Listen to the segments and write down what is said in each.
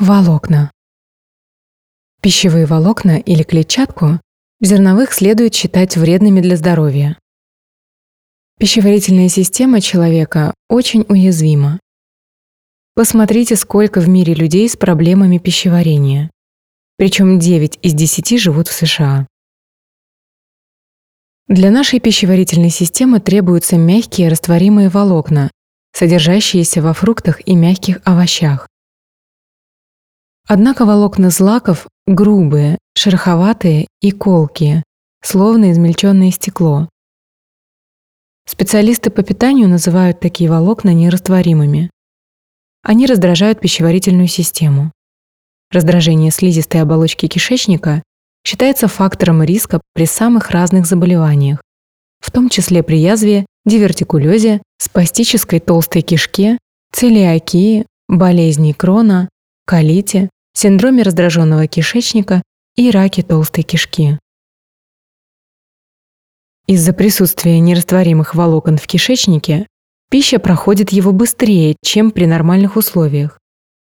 Волокна. Пищевые волокна или клетчатку зерновых следует считать вредными для здоровья. Пищеварительная система человека очень уязвима. Посмотрите, сколько в мире людей с проблемами пищеварения. Причем 9 из 10 живут в США. Для нашей пищеварительной системы требуются мягкие растворимые волокна, содержащиеся во фруктах и мягких овощах. Однако волокна злаков грубые, шероховатые и колкие, словно измельченное стекло. Специалисты по питанию называют такие волокна нерастворимыми. Они раздражают пищеварительную систему. Раздражение слизистой оболочки кишечника считается фактором риска при самых разных заболеваниях, в том числе при язве, дивертикулезе, спастической толстой кишке, целиакии, болезни Крона, колите, синдроме раздраженного кишечника и раке толстой кишки. Из-за присутствия нерастворимых волокон в кишечнике пища проходит его быстрее, чем при нормальных условиях,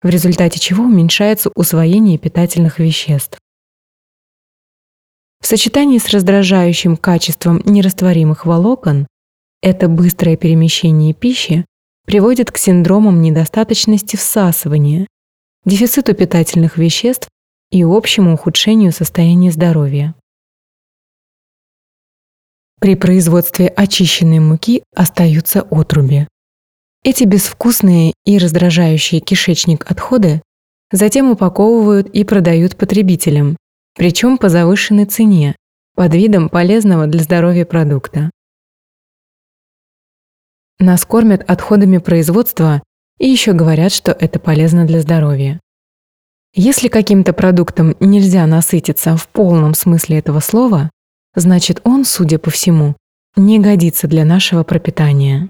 в результате чего уменьшается усвоение питательных веществ. В сочетании с раздражающим качеством нерастворимых волокон это быстрое перемещение пищи приводит к синдромам недостаточности всасывания, дефициту питательных веществ и общему ухудшению состояния здоровья. При производстве очищенной муки остаются отруби. Эти безвкусные и раздражающие кишечник отходы затем упаковывают и продают потребителям, причем по завышенной цене, под видом полезного для здоровья продукта. Нас кормят отходами производства и еще говорят, что это полезно для здоровья. Если каким-то продуктом нельзя насытиться в полном смысле этого слова, значит он, судя по всему, не годится для нашего пропитания.